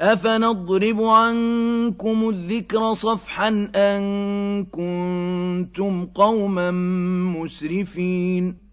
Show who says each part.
Speaker 1: أَفَنَضْرِبُ عَنكُمُ الذِّكْرَ صَفْحًا أَن كُنتُمْ قَوْمًا مُّسْرِفِينَ